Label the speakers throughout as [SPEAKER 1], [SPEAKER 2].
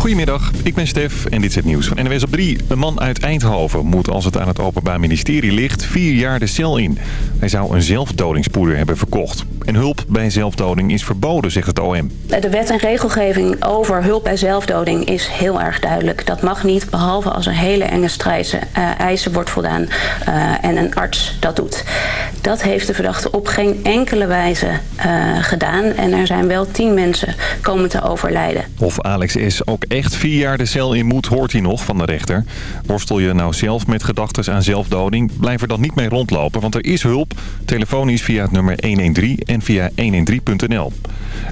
[SPEAKER 1] Goedemiddag, ik ben Stef en dit is het nieuws van NWS op 3. Een man uit Eindhoven moet, als het aan het Openbaar Ministerie ligt, vier jaar de cel in. Hij zou een zelfdodingspoeder hebben verkocht. En hulp bij zelfdoding is verboden, zegt het OM.
[SPEAKER 2] De wet en regelgeving over hulp bij zelfdoding is heel erg duidelijk. Dat mag niet, behalve als er hele enge strijze, uh, eisen wordt voldaan uh, en een arts dat doet. Dat heeft de verdachte op geen enkele wijze uh, gedaan. En er zijn wel tien mensen komen te overlijden.
[SPEAKER 1] Of Alex S. ook echt vier jaar de cel in moet, hoort hij nog van de rechter. Worstel je nou zelf met gedachten aan zelfdoding, blijf er dan niet mee rondlopen. Want er is hulp, telefonisch via het nummer 113 en via 113.nl.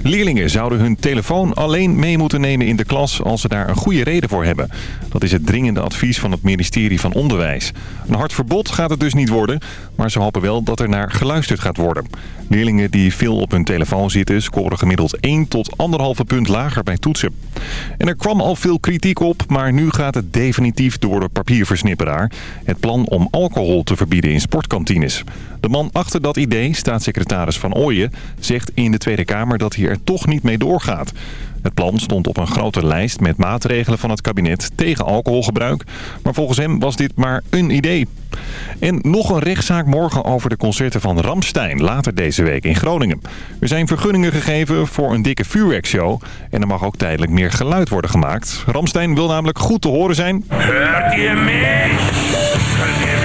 [SPEAKER 1] Leerlingen zouden hun telefoon alleen mee moeten nemen in de klas als ze daar een goede reden voor hebben. Dat is het dringende advies van het ministerie van Onderwijs. Een hard verbod gaat het dus niet worden, maar ze hopen wel dat er naar geluisterd gaat worden. Leerlingen die veel op hun telefoon zitten scoren gemiddeld 1 tot 1,5 punt lager bij toetsen. En er kwam al veel kritiek op, maar nu gaat het definitief door de papierversnipperaar. Het plan om alcohol te verbieden in sportkantines. De man achter dat idee, staatssecretaris Van Ooyen, zegt in de Tweede Kamer dat hij er toch niet mee doorgaat. Het plan stond op een grote lijst met maatregelen van het kabinet tegen alcoholgebruik. Maar volgens hem was dit maar een idee. En nog een rechtszaak morgen over de concerten van Ramstein later deze week in Groningen. Er zijn vergunningen gegeven voor een dikke vuurwerkshow. En er mag ook tijdelijk meer geluid worden gemaakt. Ramstein wil namelijk goed te horen zijn.
[SPEAKER 3] Je?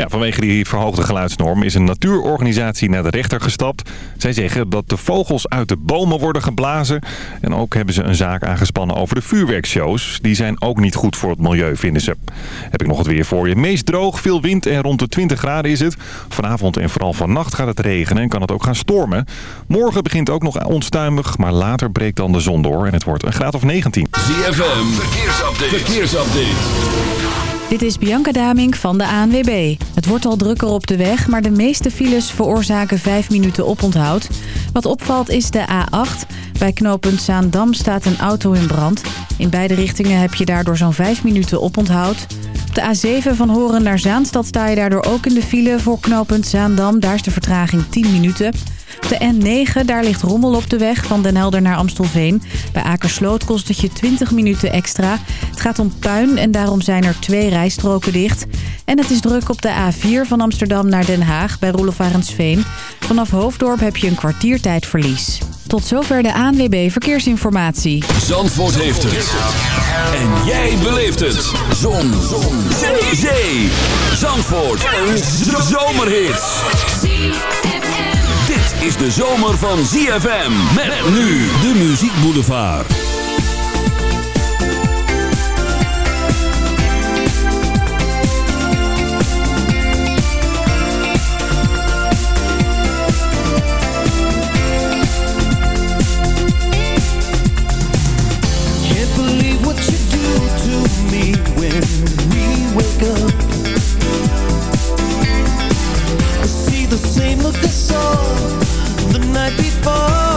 [SPEAKER 1] Ja, vanwege die verhoogde geluidsnorm is een natuurorganisatie naar de rechter gestapt. Zij zeggen dat de vogels uit de bomen worden geblazen. En ook hebben ze een zaak aangespannen over de vuurwerkshows. Die zijn ook niet goed voor het milieu, vinden ze. Heb ik nog het weer voor je. Meest droog, veel wind en rond de 20 graden is het. Vanavond en vooral vannacht gaat het regenen en kan het ook gaan stormen. Morgen begint ook nog onstuimig, maar later breekt dan de zon door. En het wordt een graad of 19.
[SPEAKER 3] ZFM, verkeersupdate. verkeersupdate.
[SPEAKER 4] Dit is Bianca Daming van de ANWB. Het wordt al drukker op de weg, maar de meeste files veroorzaken 5 minuten oponthoud. Wat opvalt is de A8. Bij knooppunt Zaandam staat een auto in brand. In beide richtingen heb je daardoor zo'n 5 minuten oponthoud. Op de A7 van Horen naar Zaanstad sta je daardoor ook in de file voor knooppunt Zaandam. Daar is de vertraging 10 minuten. De N9, daar ligt rommel op de weg van Den Helder naar Amstelveen. Bij Akersloot kost het je 20 minuten extra. Het gaat om puin en daarom zijn er twee rijstroken dicht. En het is druk op de A4 van Amsterdam naar Den Haag bij Roelof Vanaf Hoofddorp heb je een kwartiertijdverlies. Tot zover de ANWB Verkeersinformatie.
[SPEAKER 3] Zandvoort heeft het. En jij beleeft het. Zon. Zon. Zee. Zandvoort. Een zomerhit is de zomer van ZFM. Met nu de Muziek Boulevard.
[SPEAKER 5] The same
[SPEAKER 6] for.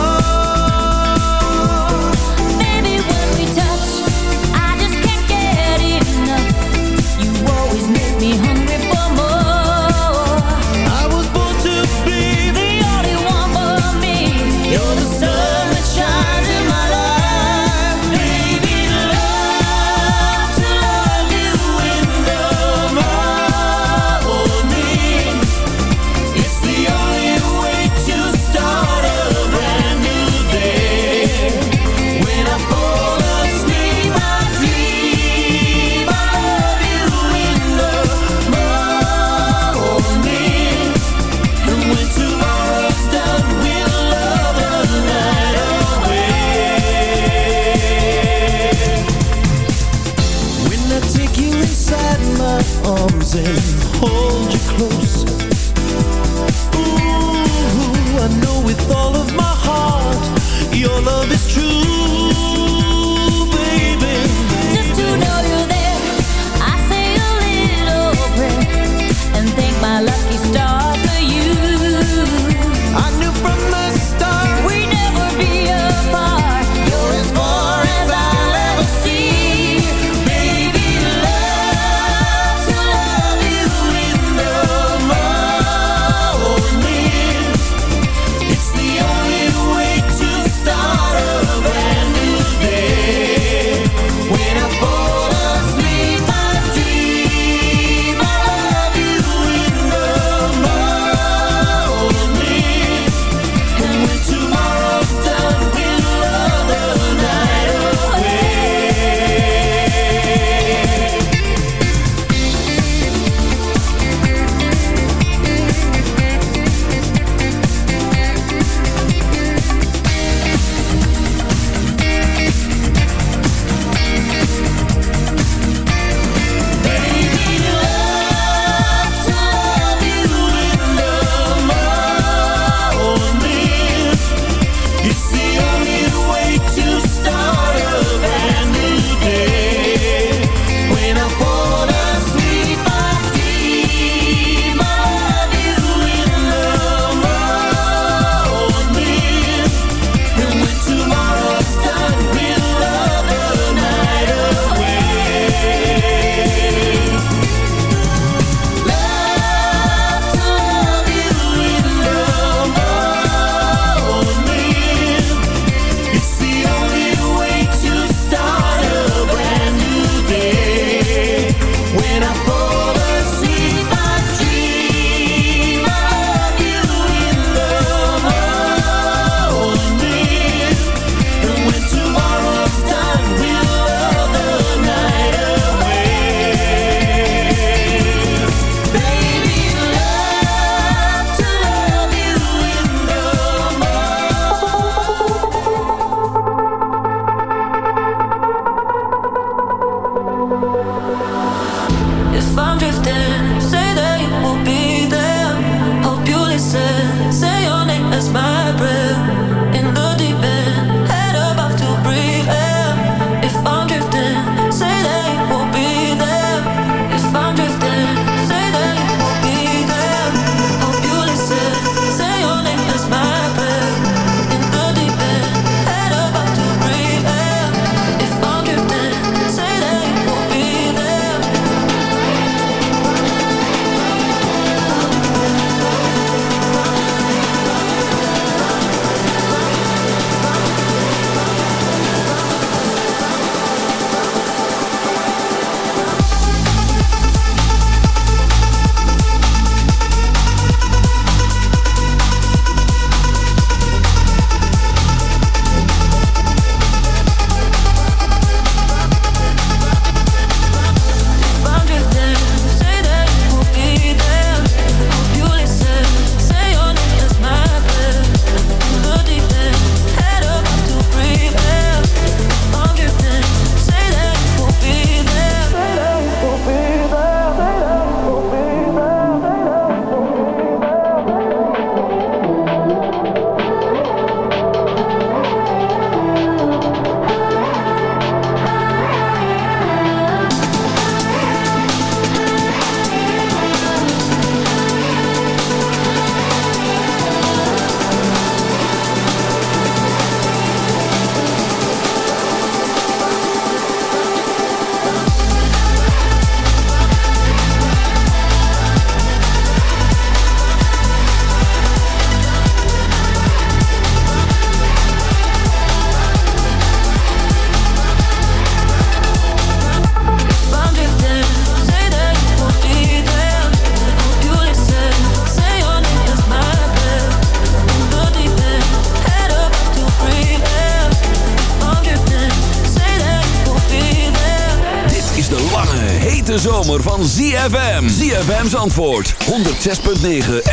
[SPEAKER 6] ZFM's antwoord 106.9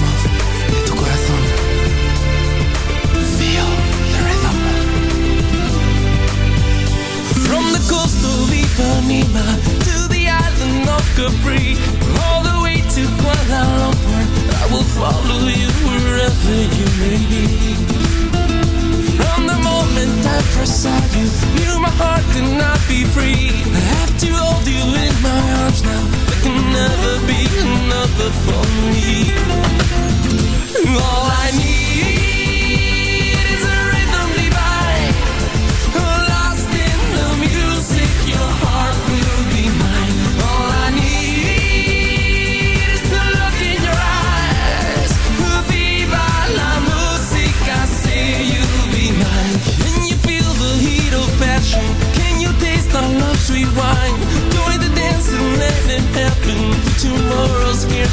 [SPEAKER 7] Christmas.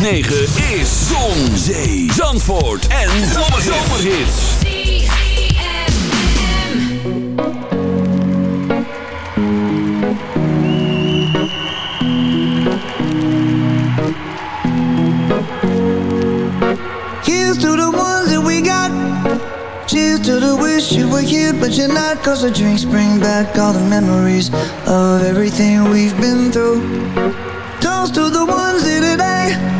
[SPEAKER 3] 106.9 is Zon, Zee, Zandvoort en Zomerhits.
[SPEAKER 8] Here's to the ones that we got. Cheers to the wish you were here, but you're not. Cause the drinks bring back all the memories of everything we've been through. Toast to the ones here today.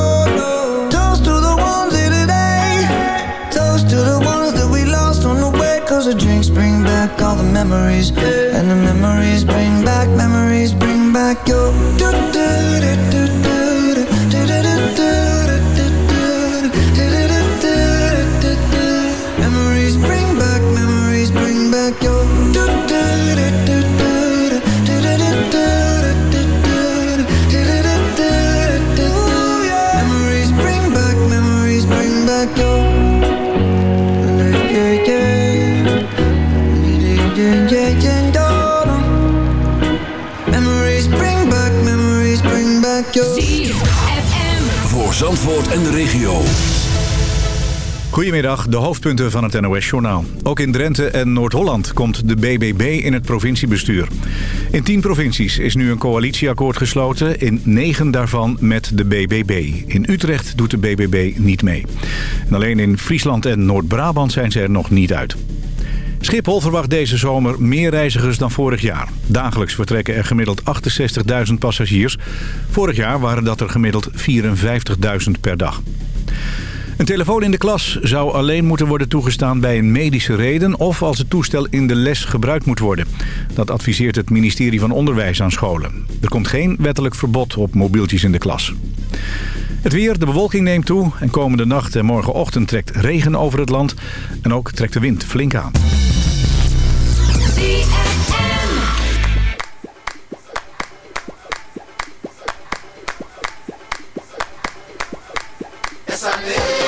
[SPEAKER 8] all the memories. And the memories bring back, memories bring back your
[SPEAKER 3] en de regio.
[SPEAKER 9] Goedemiddag, de hoofdpunten van het NOS-journaal. Ook in Drenthe en Noord-Holland komt de BBB in het provinciebestuur. In tien provincies is nu een coalitieakkoord gesloten, in negen daarvan met de BBB. In Utrecht doet de BBB niet mee. En alleen in Friesland en Noord-Brabant zijn ze er nog niet uit. Schiphol verwacht deze zomer meer reizigers dan vorig jaar. Dagelijks vertrekken er gemiddeld 68.000 passagiers. Vorig jaar waren dat er gemiddeld 54.000 per dag. Een telefoon in de klas zou alleen moeten worden toegestaan bij een medische reden... of als het toestel in de les gebruikt moet worden. Dat adviseert het ministerie van Onderwijs aan scholen. Er komt geen wettelijk verbod op mobieltjes in de klas. Het weer, de bewolking neemt toe en komende nacht en morgenochtend trekt regen over het land. En ook trekt de wind flink aan.
[SPEAKER 7] Essa mesa.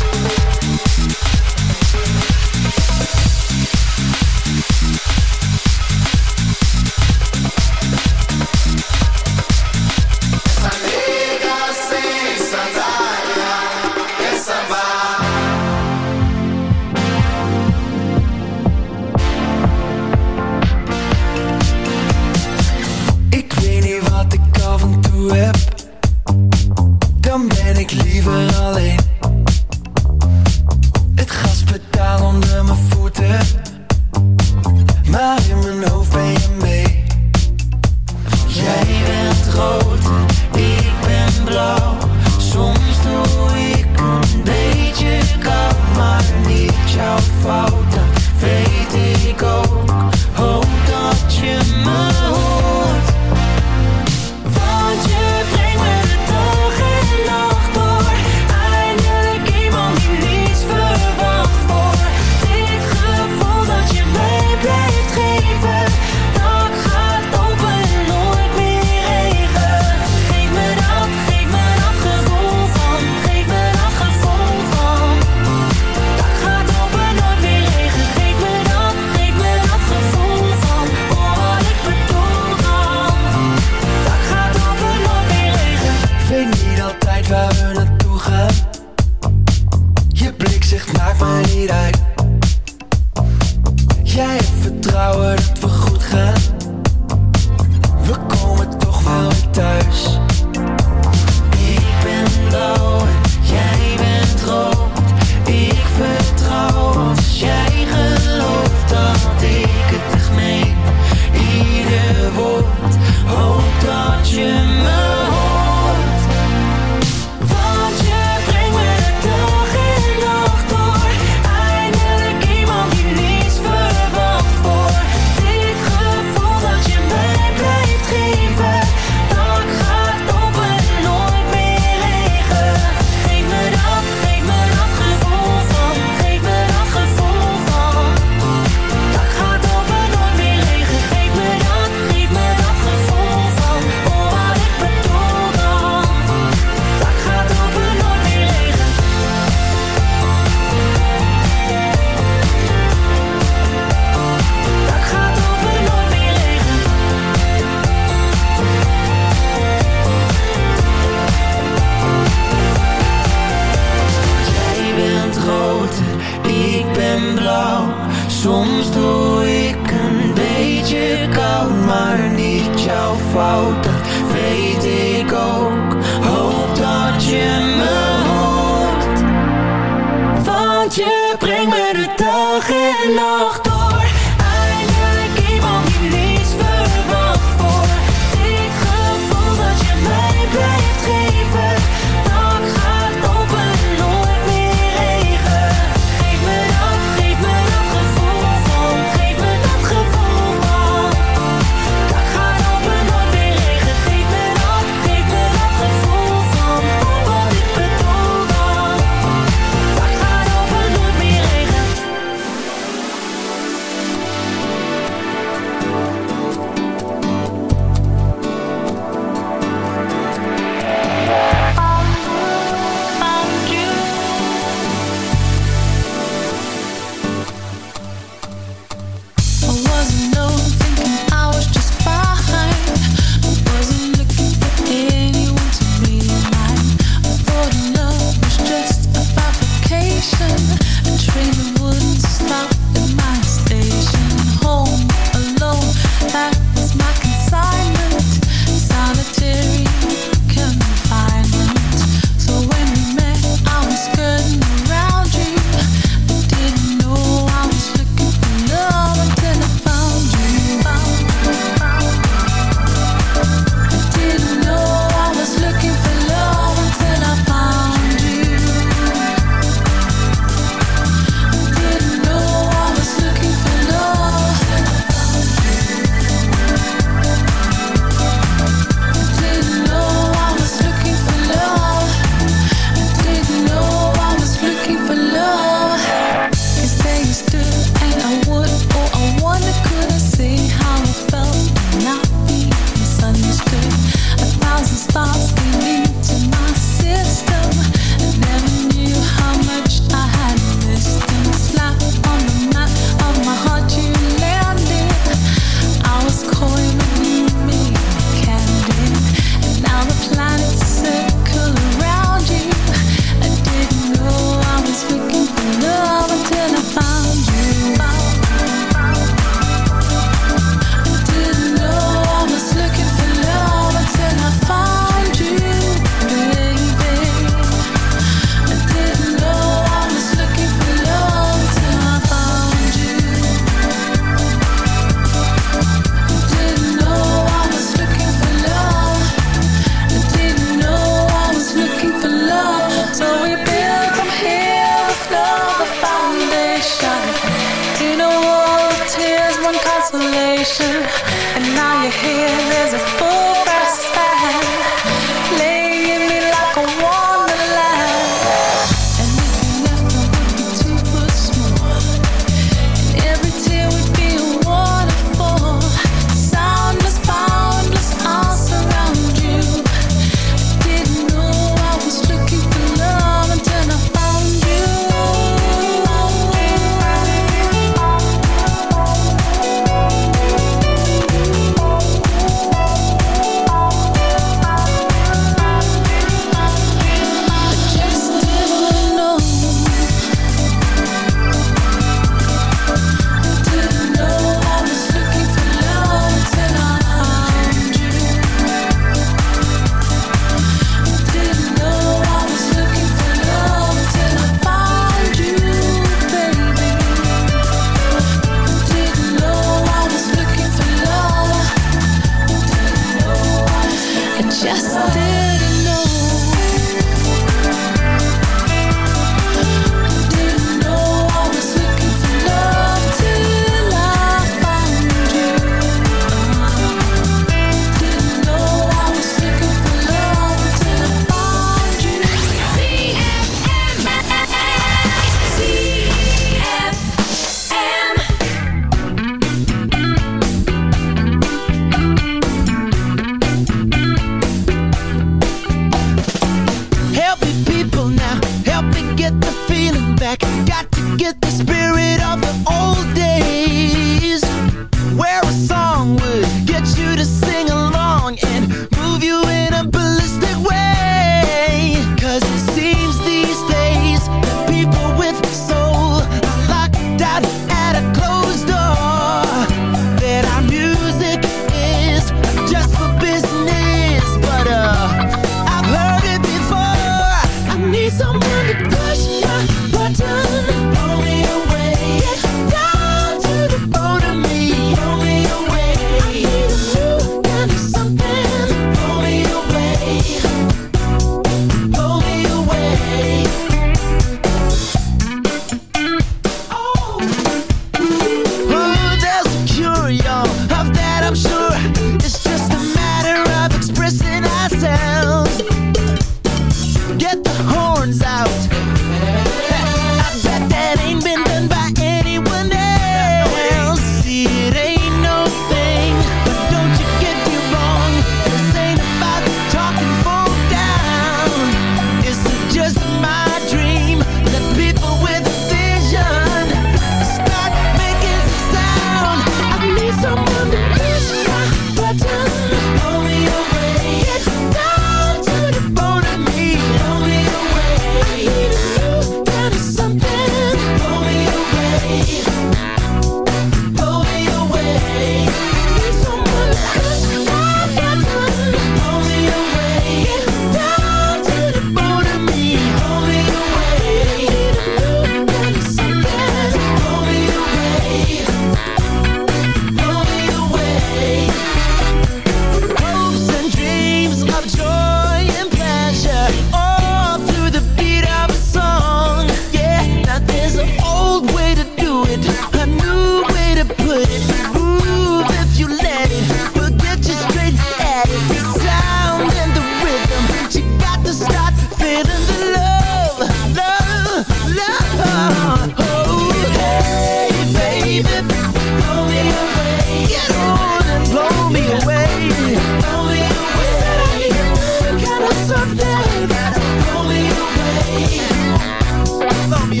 [SPEAKER 7] Throw me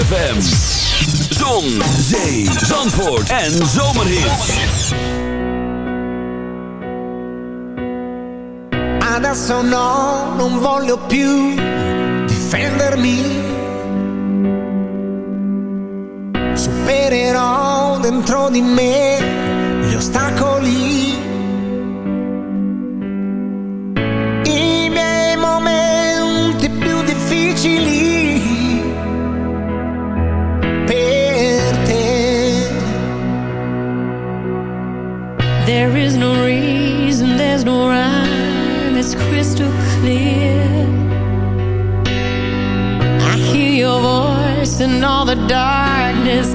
[SPEAKER 3] ZFM. Zon, zee, zandvoort en zomerhit.
[SPEAKER 6] Adesso no, non voglio più difendermi. Supererò dentro di me I
[SPEAKER 10] hear your voice in
[SPEAKER 11] all the
[SPEAKER 7] darkness